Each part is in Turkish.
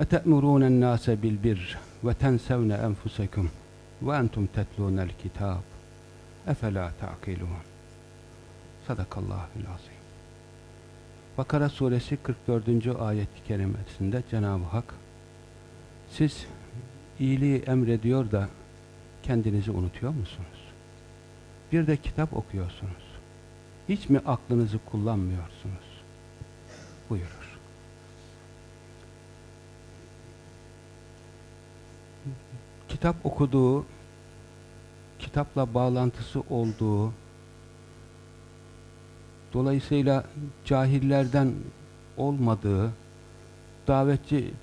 أتأمرون الناس بالبر وتنسون أنفسكم وأنتم تتلون الكتاب أفلا تعقلون صدق الله العظيم Bakara suresi 44. ayet-i kerimesinde Cenab-ı Hak siz iyiliği emrediyor da kendinizi unutuyor musunuz? Bir de kitap okuyorsunuz. Hiç mi aklınızı kullanmıyorsunuz? Buyurur. Kitap okuduğu, kitapla bağlantısı olduğu, dolayısıyla cahillerden olmadığı, davetçi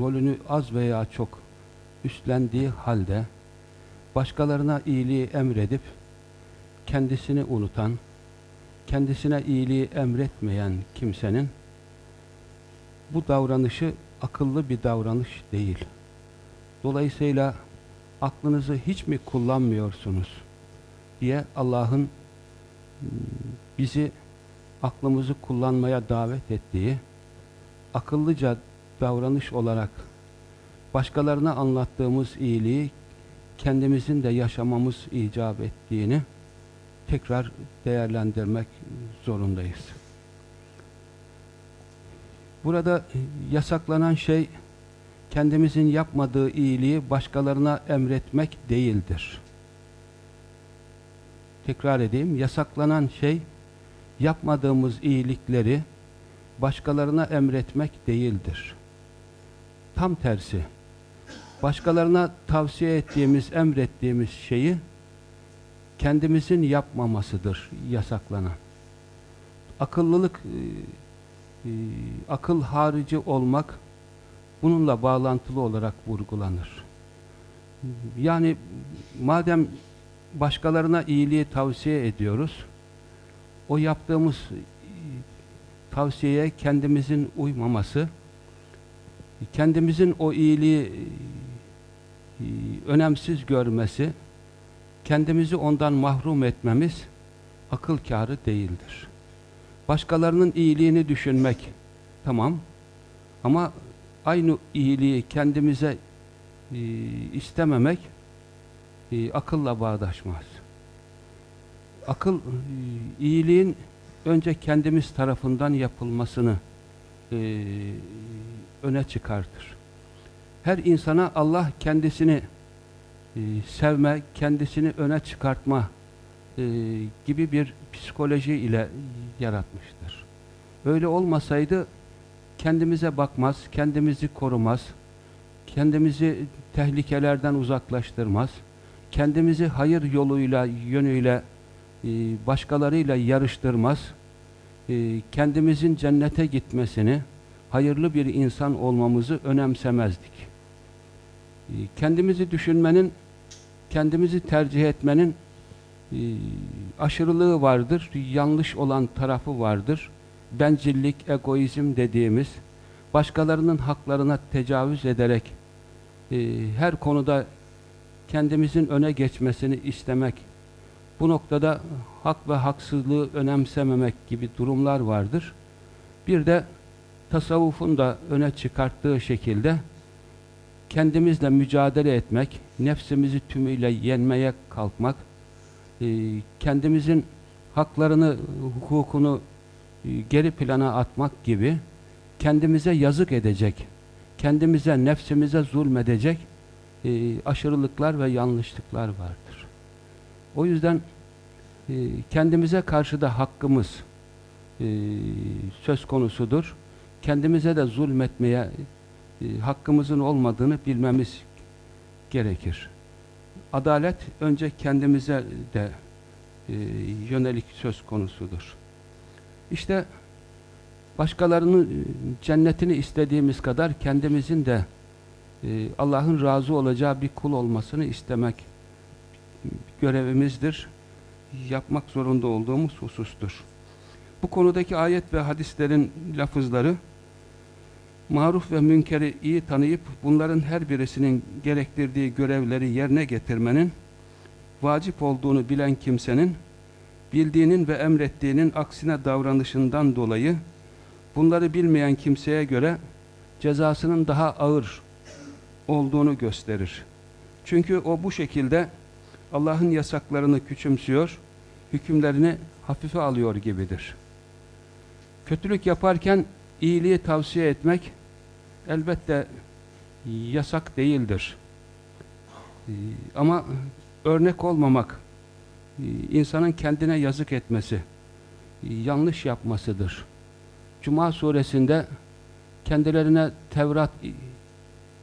rolünü az veya çok üstlendiği halde, başkalarına iyiliği emredip, kendisini unutan, kendisine iyiliği emretmeyen kimsenin, bu davranışı akıllı bir davranış değil. Dolayısıyla aklınızı hiç mi kullanmıyorsunuz diye Allah'ın bizi aklımızı kullanmaya davet ettiği akıllıca davranış olarak başkalarına anlattığımız iyiliği kendimizin de yaşamamız icap ettiğini tekrar değerlendirmek zorundayız. Burada yasaklanan şey kendimizin yapmadığı iyiliği başkalarına emretmek değildir. Tekrar edeyim, yasaklanan şey yapmadığımız iyilikleri başkalarına emretmek değildir. Tam tersi, başkalarına tavsiye ettiğimiz, emrettiğimiz şeyi kendimizin yapmamasıdır yasaklanan. Akıllılık, e, e, akıl harici olmak, bununla bağlantılı olarak vurgulanır. Yani madem başkalarına iyiliği tavsiye ediyoruz, o yaptığımız tavsiyeye kendimizin uymaması, kendimizin o iyiliği önemsiz görmesi, kendimizi ondan mahrum etmemiz akıl kârı değildir. Başkalarının iyiliğini düşünmek, tamam, ama aynı iyiliği kendimize e, istememek e, akılla bağdaşmaz. Akıl e, iyiliğin önce kendimiz tarafından yapılmasını e, öne çıkartır. Her insana Allah kendisini e, sevme, kendisini öne çıkartma e, gibi bir psikoloji ile yaratmıştır. Öyle olmasaydı kendimize bakmaz, kendimizi korumaz, kendimizi tehlikelerden uzaklaştırmaz, kendimizi hayır yoluyla, yönüyle e, başkalarıyla yarıştırmaz, e, kendimizin cennete gitmesini, hayırlı bir insan olmamızı önemsemezdik. E, kendimizi düşünmenin, kendimizi tercih etmenin aşırılığı vardır, yanlış olan tarafı vardır bencillik, egoizm dediğimiz başkalarının haklarına tecavüz ederek e, her konuda kendimizin öne geçmesini istemek, bu noktada hak ve haksızlığı önemsememek gibi durumlar vardır. Bir de tasavvufun da öne çıkarttığı şekilde kendimizle mücadele etmek, nefsimizi tümüyle yenmeye kalkmak, e, kendimizin haklarını, hukukunu geri plana atmak gibi kendimize yazık edecek, kendimize, nefsimize zulmedecek e, aşırılıklar ve yanlışlıklar vardır. O yüzden e, kendimize karşı da hakkımız e, söz konusudur. Kendimize de zulmetmeye e, hakkımızın olmadığını bilmemiz gerekir. Adalet önce kendimize de e, yönelik söz konusudur. İşte başkalarının e, cennetini istediğimiz kadar kendimizin de e, Allah'ın razı olacağı bir kul olmasını istemek görevimizdir. Yapmak zorunda olduğumuz husustur. Bu konudaki ayet ve hadislerin lafızları maruf ve münkeri iyi tanıyıp bunların her birisinin gerektirdiği görevleri yerine getirmenin vacip olduğunu bilen kimsenin bildiğinin ve emrettiğinin aksine davranışından dolayı bunları bilmeyen kimseye göre cezasının daha ağır olduğunu gösterir. Çünkü o bu şekilde Allah'ın yasaklarını küçümsüyor, hükümlerini hafife alıyor gibidir. Kötülük yaparken iyiliği tavsiye etmek elbette yasak değildir. Ama örnek olmamak, insanın kendine yazık etmesi, e, yanlış yapmasıdır. Cuma suresinde kendilerine Tevrat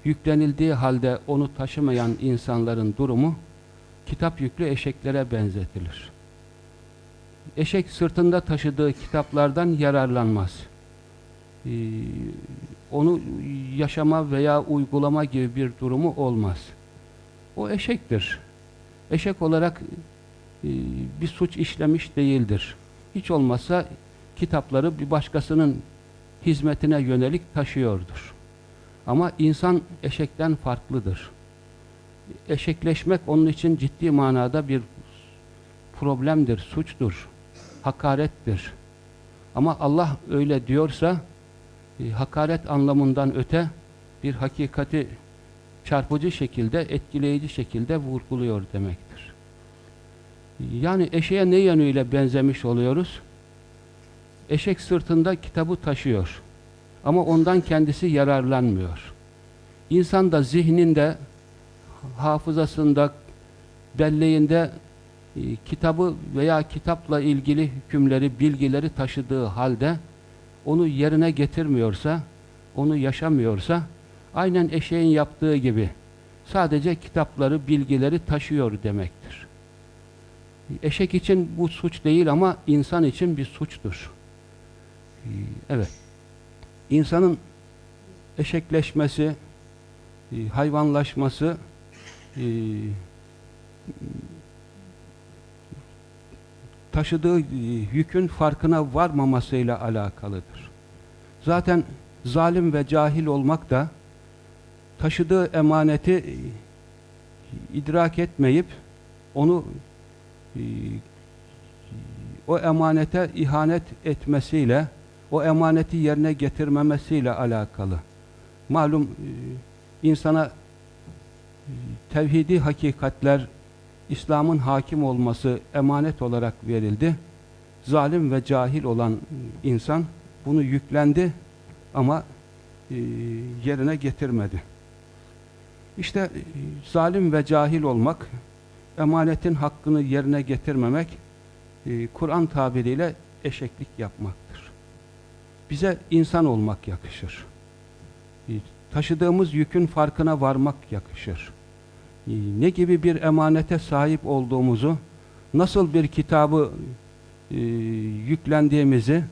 yüklenildiği halde onu taşımayan insanların durumu kitap yüklü eşeklere benzetilir. Eşek sırtında taşıdığı kitaplardan yararlanmaz. Ee, onu yaşama veya uygulama gibi bir durumu olmaz. O eşektir. Eşek olarak e, bir suç işlemiş değildir. Hiç olmazsa kitapları bir başkasının hizmetine yönelik taşıyordur. Ama insan eşekten farklıdır. Eşekleşmek onun için ciddi manada bir problemdir, suçtur, hakarettir. Ama Allah öyle diyorsa e, hakaret anlamından öte bir hakikati çarpıcı şekilde, etkileyici şekilde vurguluyor demektir. Yani eşeğe ne yönüyle benzemiş oluyoruz? Eşek sırtında kitabı taşıyor. Ama ondan kendisi yararlanmıyor. İnsan da zihninde, hafızasında, belleğinde e, kitabı veya kitapla ilgili hükümleri, bilgileri taşıdığı halde onu yerine getirmiyorsa, onu yaşamıyorsa, aynen eşeğin yaptığı gibi sadece kitapları, bilgileri taşıyor demektir. Eşek için bu suç değil ama insan için bir suçtur. Evet. İnsanın eşekleşmesi, e, hayvanlaşması e, taşıdığı e, yükün farkına varmamasıyla alakalıdır. Zaten zalim ve cahil olmak da taşıdığı emaneti idrak etmeyip onu o emanete ihanet etmesiyle o emaneti yerine getirmemesiyle alakalı. Malum e, insana e, tevhidi hakikatler İslam'ın hakim olması emanet olarak verildi. Zalim ve cahil olan insan bunu yüklendi ama e, yerine getirmedi. İşte zalim ve cahil olmak, emanetin hakkını yerine getirmemek, Kur'an tabiriyle eşeklik yapmaktır. Bize insan olmak yakışır. E, taşıdığımız yükün farkına varmak yakışır. E, ne gibi bir emanete sahip olduğumuzu, nasıl bir kitabı e, yüklendiğimizi,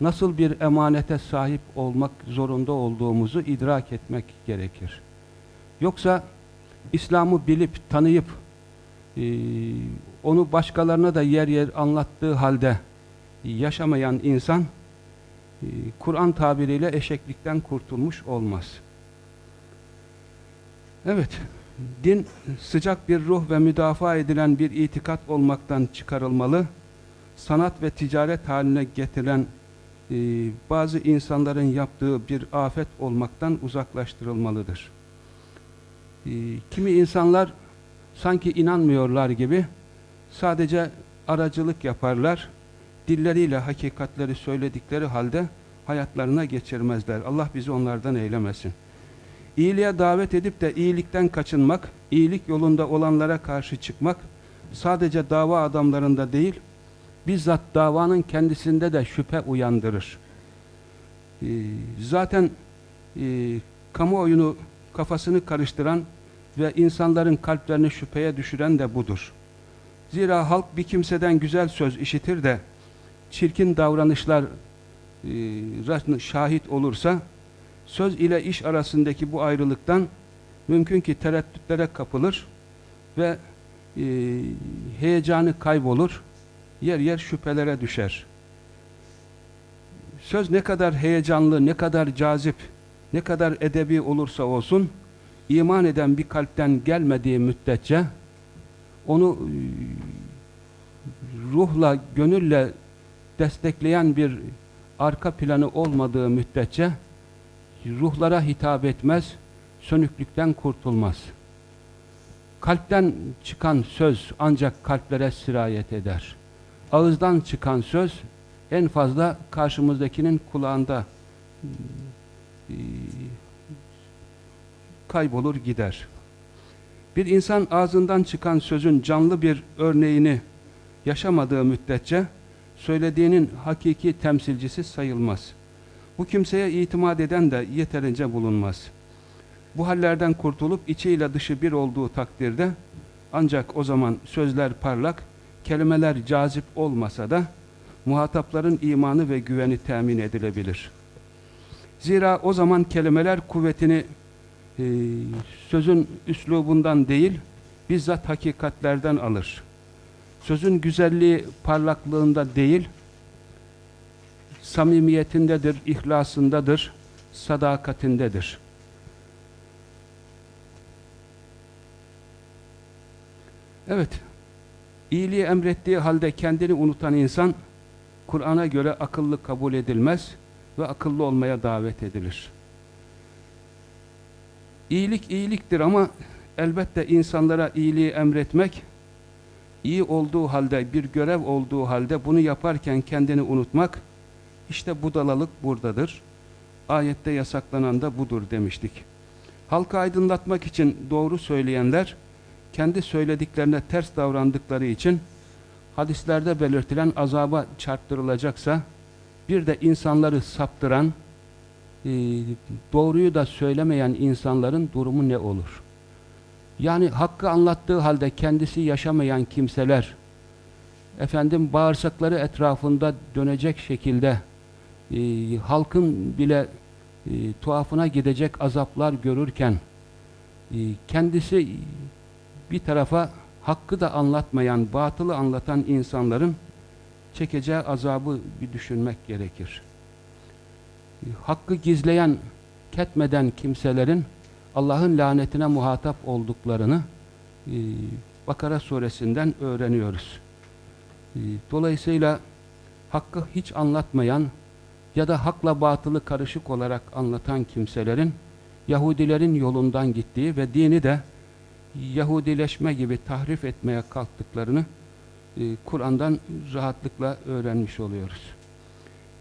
nasıl bir emanete sahip olmak zorunda olduğumuzu idrak etmek gerekir. Yoksa İslam'ı bilip, tanıyıp, onu başkalarına da yer yer anlattığı halde yaşamayan insan, ee, Kur'an tabiriyle eşeklikten kurtulmuş olmaz. Evet, din sıcak bir ruh ve müdafaa edilen bir itikat olmaktan çıkarılmalı. Sanat ve ticaret haline getiren e, bazı insanların yaptığı bir afet olmaktan uzaklaştırılmalıdır. E, kimi insanlar sanki inanmıyorlar gibi sadece aracılık yaparlar dilleriyle hakikatleri söyledikleri halde hayatlarına geçirmezler. Allah bizi onlardan eylemesin. İyiliğe davet edip de iyilikten kaçınmak, iyilik yolunda olanlara karşı çıkmak sadece dava adamlarında değil, bizzat davanın kendisinde de şüphe uyandırır. Ee, zaten e, kamuoyunu kafasını karıştıran ve insanların kalplerini şüpheye düşüren de budur. Zira halk bir kimseden güzel söz işitir de çirkin davranışlar e, şahit olursa söz ile iş arasındaki bu ayrılıktan mümkün ki tereddütlere kapılır ve e, heyecanı kaybolur, yer yer şüphelere düşer. Söz ne kadar heyecanlı, ne kadar cazip, ne kadar edebi olursa olsun, iman eden bir kalpten gelmediği müddetçe, onu e, ruhla, gönülle destekleyen bir arka planı olmadığı müddetçe, ruhlara hitap etmez, sönüklükten kurtulmaz. Kalpten çıkan söz ancak kalplere sirayet eder. Ağızdan çıkan söz en fazla karşımızdakinin kulağında e, kaybolur gider. Bir insan ağzından çıkan sözün canlı bir örneğini yaşamadığı müddetçe söylediğinin hakiki temsilcisi sayılmaz. Bu kimseye itimat eden de yeterince bulunmaz. Bu hallerden kurtulup içiyle dışı bir olduğu takdirde ancak o zaman sözler parlak, kelimeler cazip olmasa da muhatapların imanı ve güveni temin edilebilir. Zira o zaman kelimeler kuvvetini e, sözün üslubundan değil, bizzat hakikatlerden alır. Sözün güzelliği parlaklığında değil, samimiyetindedir, ihlasındadır, sadakatindedir. Evet, iyiliği emrettiği halde kendini unutan insan, Kur'an'a göre akıllı kabul edilmez ve akıllı olmaya davet edilir. İyilik iyiliktir ama elbette insanlara iyiliği emretmek, iyi olduğu halde, bir görev olduğu halde bunu yaparken kendini unutmak, işte budalalık buradadır. Ayette yasaklanan da budur demiştik. Halka aydınlatmak için doğru söyleyenler, kendi söylediklerine ters davrandıkları için hadislerde belirtilen azaba çarptırılacaksa bir de insanları saptıran doğruyu da söylemeyen insanların durumu ne olur? Yani hakkı anlattığı halde kendisi yaşamayan kimseler efendim bağırsakları etrafında dönecek şekilde e, halkın bile e, tuhafına gidecek azaplar görürken e, kendisi bir tarafa hakkı da anlatmayan, batılı anlatan insanların çekeceği azabı bir düşünmek gerekir. Hakkı gizleyen, ketmeden kimselerin Allah'ın lanetine muhatap olduklarını e, Bakara suresinden öğreniyoruz. E, dolayısıyla hakkı hiç anlatmayan ya da hakla batılı karışık olarak anlatan kimselerin Yahudilerin yolundan gittiği ve dini de Yahudileşme gibi tahrif etmeye kalktıklarını e, Kur'an'dan rahatlıkla öğrenmiş oluyoruz.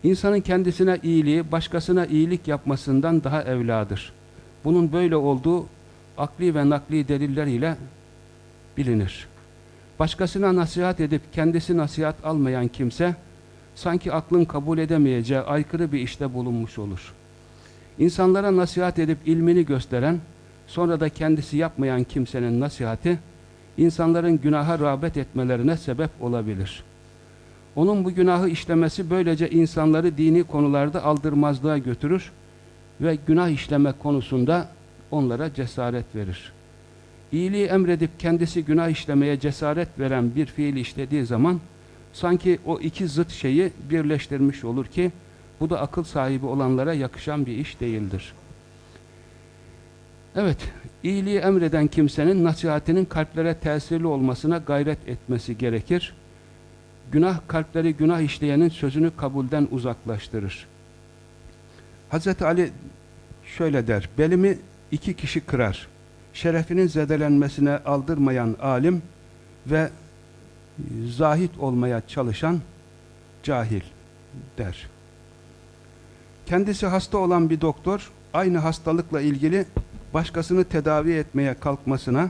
İnsanın kendisine iyiliği, başkasına iyilik yapmasından daha evladır. Bunun böyle olduğu akli ve nakli deliller ile bilinir. Başkasına nasihat edip kendisi nasihat almayan kimse, sanki aklın kabul edemeyeceği aykırı bir işte bulunmuş olur. İnsanlara nasihat edip ilmini gösteren, sonra da kendisi yapmayan kimsenin nasihati, insanların günaha rağbet etmelerine sebep olabilir. Onun bu günahı işlemesi böylece insanları dini konularda aldırmazlığa götürür ve günah işleme konusunda onlara cesaret verir. İyiliği emredip kendisi günah işlemeye cesaret veren bir fiil işlediği zaman sanki o iki zıt şeyi birleştirmiş olur ki bu da akıl sahibi olanlara yakışan bir iş değildir. Evet, iyiliği emreden kimsenin nasihatinin kalplere tesirli olmasına gayret etmesi gerekir. Günah kalpleri günah işleyenin sözünü kabulden uzaklaştırır. Hz. Ali şöyle der, belimi iki kişi kırar. Şerefinin zedelenmesine aldırmayan alim ve zahit olmaya çalışan cahil der. Kendisi hasta olan bir doktor aynı hastalıkla ilgili başkasını tedavi etmeye kalkmasına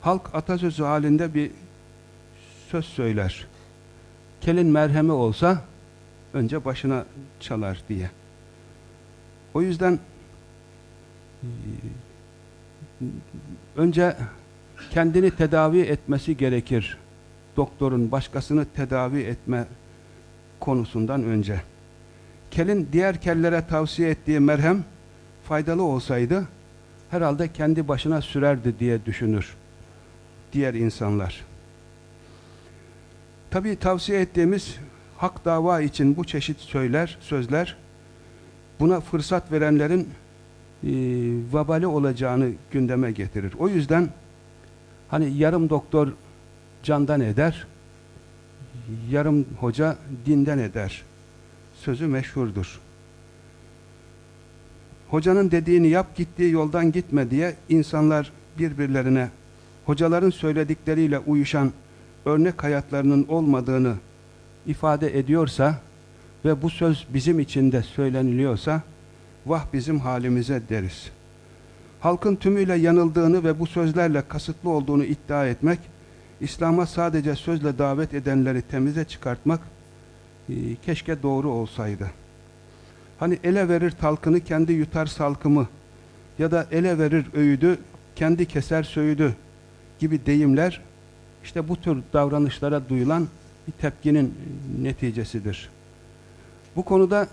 halk atasözü halinde bir söz söyler. Kelin merhemi olsa önce başına çalar diye. O yüzden e, önce kendini tedavi etmesi gerekir. Doktorun başkasını tedavi etme konusundan önce. Kelin diğer kellere tavsiye ettiği merhem faydalı olsaydı herhalde kendi başına sürerdi diye düşünür diğer insanlar. Tabi tavsiye ettiğimiz hak dava için bu çeşit söyler, sözler buna fırsat verenlerin e, vabali olacağını gündeme getirir. O yüzden hani yarım doktor candan eder, yarım hoca dinden eder. Sözü meşhurdur. Hocanın dediğini yap, gittiği yoldan gitme diye insanlar birbirlerine hocaların söyledikleriyle uyuşan örnek hayatlarının olmadığını ifade ediyorsa ve bu söz bizim için de söyleniliyorsa vah bizim halimize deriz. Halkın tümüyle yanıldığını ve bu sözlerle kasıtlı olduğunu iddia etmek, İslam'a sadece sözle davet edenleri temize çıkartmak e, keşke doğru olsaydı. Hani ele verir talkını kendi yutar salkımı ya da ele verir öğüdü kendi keser söğüdü gibi deyimler işte bu tür davranışlara duyulan bir tepkinin neticesidir. Bu konuda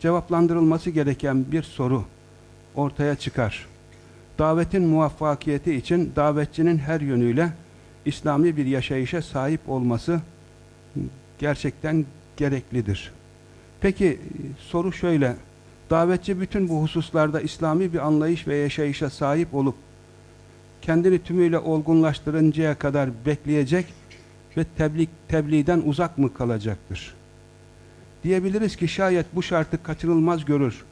cevaplandırılması gereken bir soru ortaya çıkar. Davetin muvaffakiyeti için davetçinin her yönüyle İslami bir yaşayışa sahip olması gerçekten gereklidir. Peki soru şöyle, davetçi bütün bu hususlarda İslami bir anlayış ve yaşayışa sahip olup kendini tümüyle olgunlaştırıncaya kadar bekleyecek ve tebliğ, tebliğden uzak mı kalacaktır? Diyebiliriz ki şayet bu şartı kaçınılmaz görür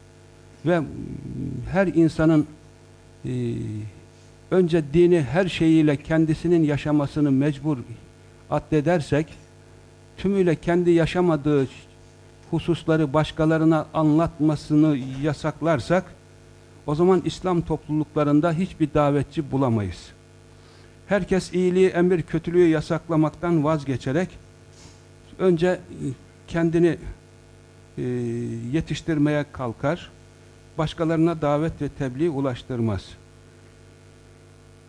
ve her insanın e, önce dini her şeyiyle kendisinin yaşamasını mecbur addedersek tümüyle kendi yaşamadığı hususları başkalarına anlatmasını yasaklarsak o zaman İslam topluluklarında hiçbir davetçi bulamayız. Herkes iyiliği emir, kötülüğü yasaklamaktan vazgeçerek önce kendini e, yetiştirmeye kalkar, başkalarına davet ve tebliğ ulaştırmaz.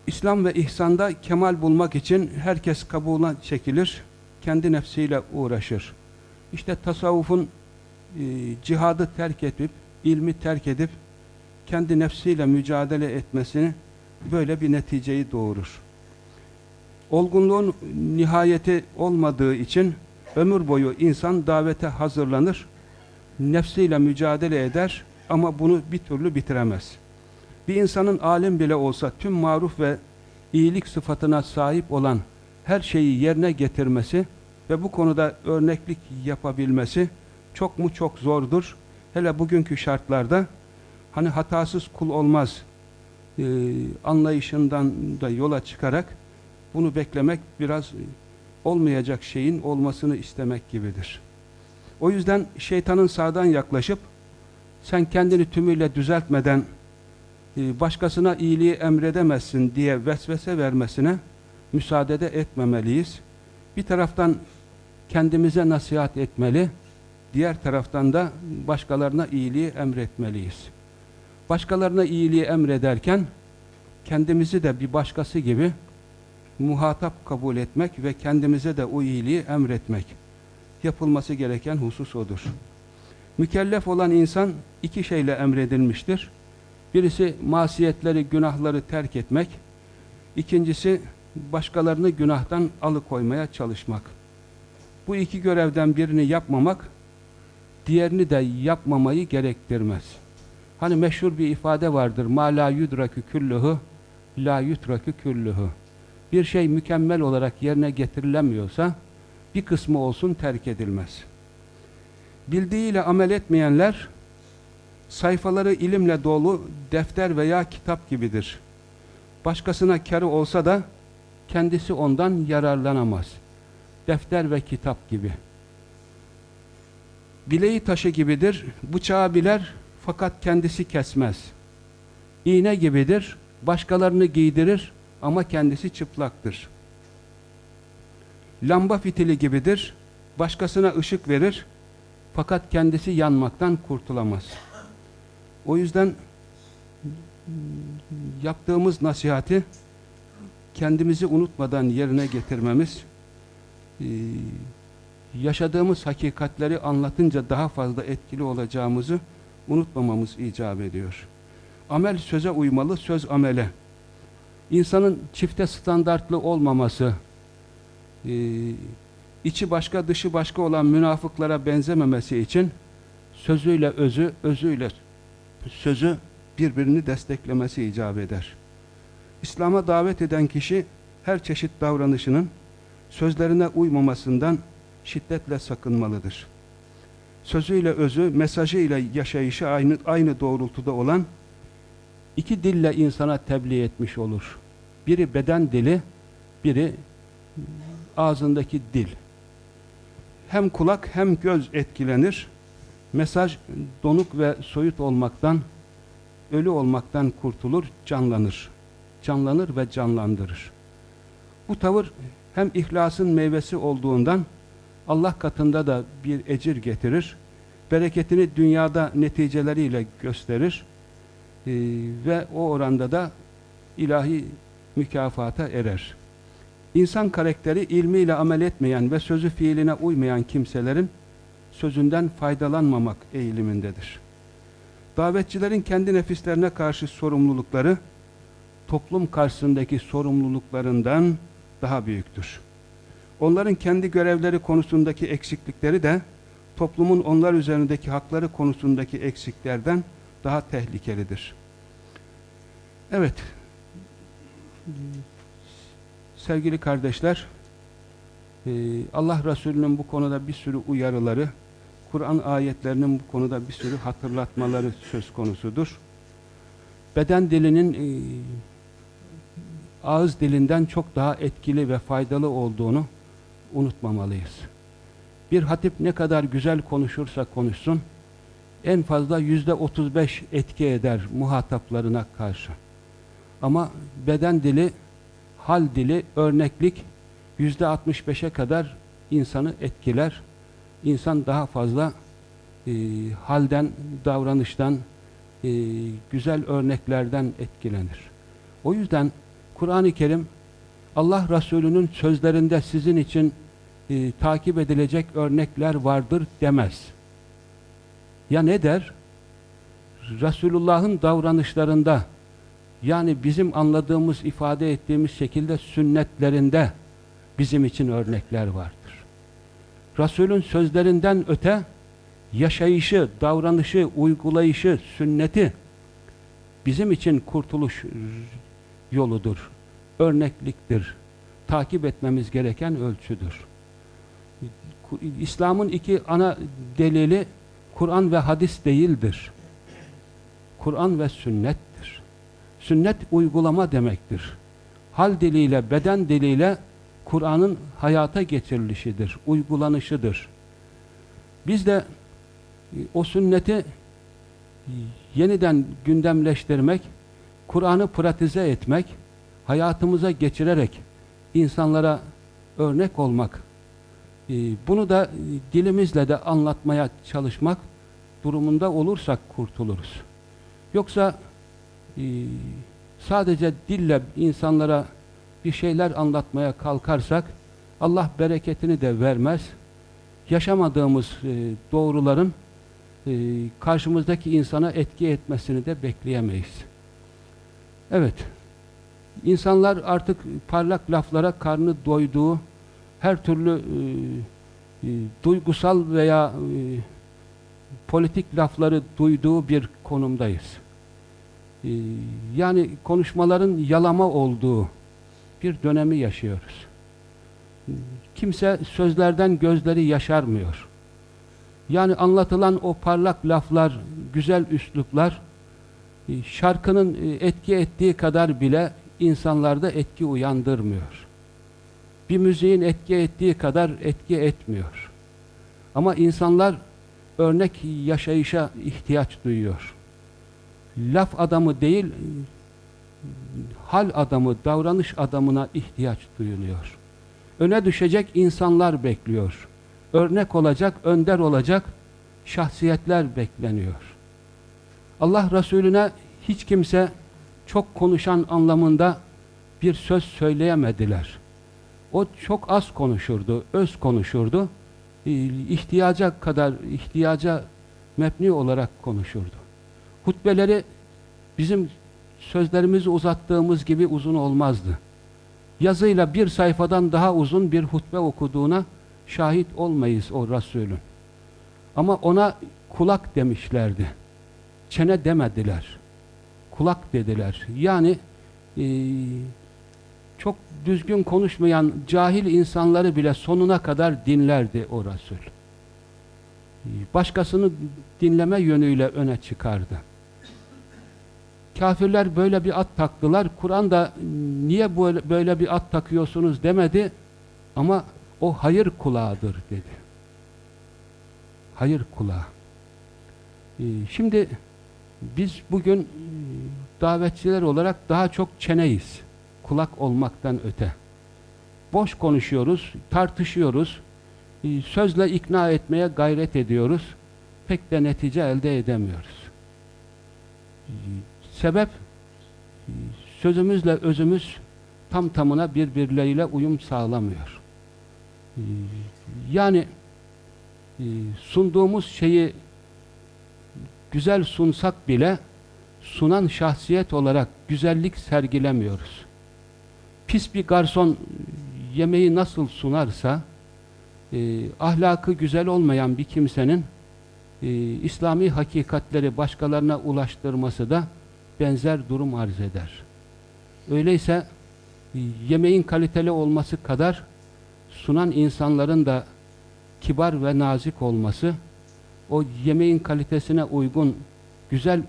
İslam ve ihsanda kemal bulmak için herkes kabuğuna çekilir, kendi nefsiyle uğraşır. İşte tasavvufun e, cihadı terk edip, ilmi terk edip, kendi nefsiyle mücadele etmesini böyle bir neticeyi doğurur. Olgunluğun nihayeti olmadığı için ömür boyu insan davete hazırlanır, nefsiyle mücadele eder ama bunu bir türlü bitiremez. Bir insanın alim bile olsa tüm maruf ve iyilik sıfatına sahip olan her şeyi yerine getirmesi ve bu konuda örneklik yapabilmesi çok mu çok zordur. Hele bugünkü şartlarda hani hatasız kul olmaz e, anlayışından da yola çıkarak bunu beklemek biraz olmayacak şeyin olmasını istemek gibidir. O yüzden şeytanın sağdan yaklaşıp sen kendini tümüyle düzeltmeden e, başkasına iyiliği emredemezsin diye vesvese vermesine müsaade etmemeliyiz. Bir taraftan kendimize nasihat etmeli, diğer taraftan da başkalarına iyiliği emretmeliyiz. Başkalarına iyiliği emrederken kendimizi de bir başkası gibi muhatap kabul etmek ve kendimize de o iyiliği emretmek. Yapılması gereken husus odur. Mükellef olan insan iki şeyle emredilmiştir. Birisi masiyetleri, günahları terk etmek. İkincisi başkalarını günahtan alıkoymaya çalışmak. Bu iki görevden birini yapmamak, diğerini de yapmamayı gerektirmez. Hani meşhur bir ifade vardır. Ma la yudrakü küllühü, la yutrakü küllühü. Bir şey mükemmel olarak yerine getirilemiyorsa, bir kısmı olsun terk edilmez. Bildiğiyle amel etmeyenler, sayfaları ilimle dolu defter veya kitap gibidir. Başkasına karı olsa da, kendisi ondan yararlanamaz. Defter ve kitap gibi. Bileği taşı gibidir, bıçağı biler fakat kendisi kesmez. iğne gibidir, başkalarını giydirir ama kendisi çıplaktır. Lamba fitili gibidir, başkasına ışık verir fakat kendisi yanmaktan kurtulamaz. O yüzden yaptığımız nasihati kendimizi unutmadan yerine getirmemiz, e, yaşadığımız hakikatleri anlatınca daha fazla etkili olacağımızı unutmamamız icap ediyor. Amel söze uymalı, söz amele. İnsanın çifte standartlı olmaması, e, içi başka dışı başka olan münafıklara benzememesi için sözüyle özü, özüyle sözü birbirini desteklemesi icap eder. İslam'a davet eden kişi her çeşit davranışının sözlerine uymamasından şiddetle sakınmalıdır. Sözüyle özü, mesajıyla yaşayışı aynı, aynı doğrultuda olan iki dille insana tebliğ etmiş olur. Biri beden dili, biri ağzındaki dil. Hem kulak hem göz etkilenir. Mesaj donuk ve soyut olmaktan, ölü olmaktan kurtulur, canlanır. Canlanır ve canlandırır. Bu tavır hem ihlasın meyvesi olduğundan Allah katında da bir ecir getirir. Bereketini dünyada neticeleriyle gösterir. Ee, ve o oranda da ilahi mükafata erer. İnsan karakteri ilmiyle amel etmeyen ve sözü fiiline uymayan kimselerin sözünden faydalanmamak eğilimindedir. Davetçilerin kendi nefislerine karşı sorumlulukları toplum karşısındaki sorumluluklarından daha büyüktür. Onların kendi görevleri konusundaki eksiklikleri de toplumun onlar üzerindeki hakları konusundaki eksiklerden daha tehlikelidir. Evet, sevgili kardeşler, e, Allah Resulü'nün bu konuda bir sürü uyarıları, Kur'an ayetlerinin bu konuda bir sürü hatırlatmaları söz konusudur. Beden dilinin e, ağız dilinden çok daha etkili ve faydalı olduğunu unutmamalıyız. Bir hatip ne kadar güzel konuşursa konuşsun, en fazla yüzde otuz beş etki eder muhataplarına karşı. Ama beden dili, hal dili, örneklik yüzde altmış beşe kadar insanı etkiler. İnsan daha fazla e, halden, davranıştan, e, güzel örneklerden etkilenir. O yüzden Kur'an-ı Kerim Allah Resulü'nün sözlerinde sizin için e, takip edilecek örnekler vardır demez. Ya ne der? Resulullah'ın davranışlarında yani bizim anladığımız, ifade ettiğimiz şekilde sünnetlerinde bizim için örnekler vardır. Resulün sözlerinden öte yaşayışı, davranışı, uygulayışı, sünneti bizim için kurtuluş yoludur, örnekliktir, takip etmemiz gereken ölçüdür. İslam'ın iki ana delili Kur'an ve hadis değildir. Kur'an ve sünnettir. Sünnet uygulama demektir. Hal diliyle, beden diliyle Kur'an'ın hayata geçirilişidir, uygulanışıdır. Biz de e, o sünneti yeniden gündemleştirmek, Kur'an'ı pratize etmek, hayatımıza geçirerek insanlara örnek olmak, e, bunu da dilimizle de anlatmaya çalışmak durumunda olursak kurtuluruz. Yoksa e, sadece dille insanlara bir şeyler anlatmaya kalkarsak Allah bereketini de vermez. Yaşamadığımız e, doğruların karşımızdaki insana etki etmesini de bekleyemeyiz. Evet, insanlar artık parlak laflara karnı doyduğu, her türlü e, e, duygusal veya e, politik lafları duyduğu bir konumdayız. E, yani konuşmaların yalama olduğu bir dönemi yaşıyoruz. Kimse sözlerden gözleri yaşarmıyor. Yani anlatılan o parlak laflar, güzel üsluplar, e, şarkının e, etki ettiği kadar bile insanlarda etki uyandırmıyor. Bir müziğin etki ettiği kadar etki etmiyor. Ama insanlar örnek yaşayışa ihtiyaç duyuyor. laf adamı değil, hal adamı, davranış adamına ihtiyaç duyuluyor. Öne düşecek insanlar bekliyor. Örnek olacak, önder olacak şahsiyetler bekleniyor. Allah Resulüne hiç kimse çok konuşan anlamında bir söz söyleyemediler. O çok az konuşurdu, öz konuşurdu. İhtiyaca kadar, ihtiyaca mebni olarak konuşurdu. Hutbeleri bizim sözlerimizi uzattığımız gibi uzun olmazdı. Yazıyla bir sayfadan daha uzun bir hutbe okuduğuna şahit olmayız o Resulün. Ama ona kulak demişlerdi. Çene demediler. Kulak dediler. Yani e, çok düzgün konuşmayan cahil insanları bile sonuna kadar dinlerdi o Resul. Başkasını dinleme yönüyle öne çıkardı. Kafirler böyle bir at taktılar. Kur'an da niye böyle bir at takıyorsunuz demedi. Ama o hayır kulağıdır dedi. Hayır kulağı. Ee, şimdi biz bugün e, davetçiler olarak daha çok çeneyiz. Kulak olmaktan öte. Boş konuşuyoruz, tartışıyoruz, e, sözle ikna etmeye gayret ediyoruz. Pek de netice elde edemiyoruz. Ee, sebep e, sözümüzle özümüz tam tamına birbirleriyle uyum sağlamıyor. Yani sunduğumuz şeyi güzel sunsak bile sunan şahsiyet olarak güzellik sergilemiyoruz. Pis bir garson yemeği nasıl sunarsa e, ahlakı güzel olmayan bir kimsenin e, İslami hakikatleri başkalarına ulaştırması da benzer durum arz eder. Öyleyse e, yemeğin kaliteli olması kadar sunan insanların da kibar ve nazik olması o yemeğin kalitesine uygun güzel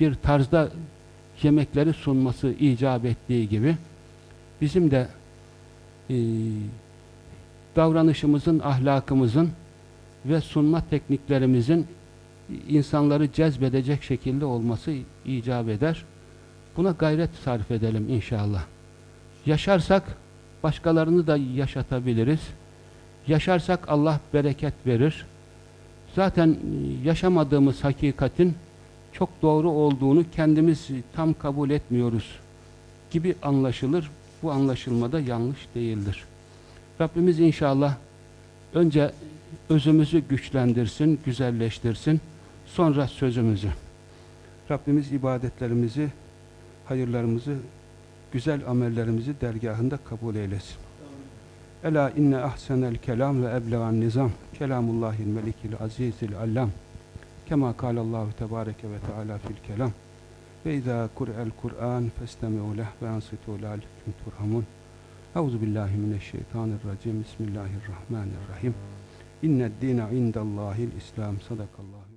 bir tarzda yemekleri sunması icap ettiği gibi bizim de e, davranışımızın, ahlakımızın ve sunma tekniklerimizin insanları cezbedecek şekilde olması icap eder. Buna gayret sarf edelim inşallah. Yaşarsak başkalarını da yaşatabiliriz. Yaşarsak Allah bereket verir. Zaten yaşamadığımız hakikatin çok doğru olduğunu kendimiz tam kabul etmiyoruz gibi anlaşılır. Bu anlaşılmada yanlış değildir. Rabbimiz inşallah önce özümüzü güçlendirsin, güzelleştirsin. Sonra sözümüzü. Rabbimiz ibadetlerimizi, hayırlarımızı, güzel amellerimizi dergahında kabul eylesin. Ela inne ahsenel kelam ve eblegan nizam. Kelamullahil melikil azizil allam. Kema kalallahu tebareke ve teala fil kelam. Ve izâ kur'el kur'an festemi'u leh ve ansitu lâlikum turhamun Euzu billahi mineşşeytanirracim Bismillahirrahmanirrahim İnned dîne indallâhil İslam sadakallahu